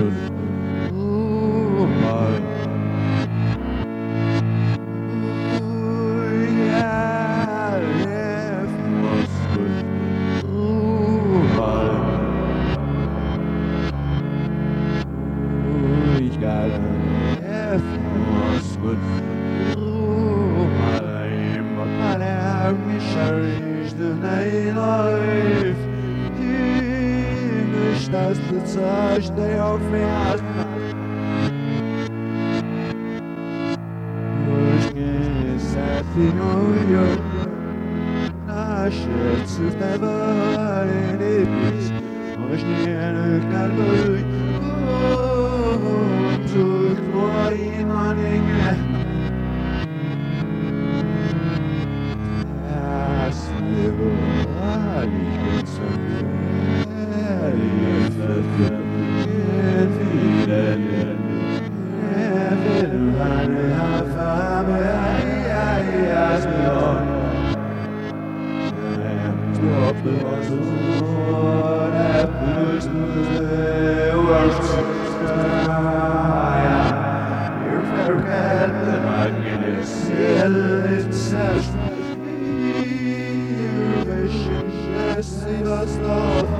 good miasta, coś tej ofiasta Luźnie zafinują nasze cudne wolny pis Luźnie kalkuluj Czuj twoje manegre Aslı bu halin sönüyor ali consumere,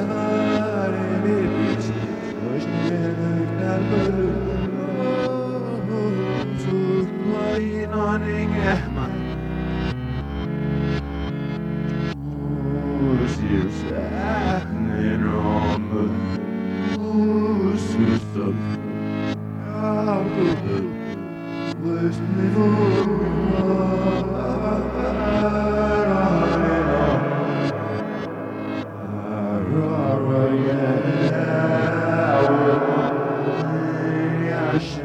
is happening on the whole system. Out of the west middle Russian.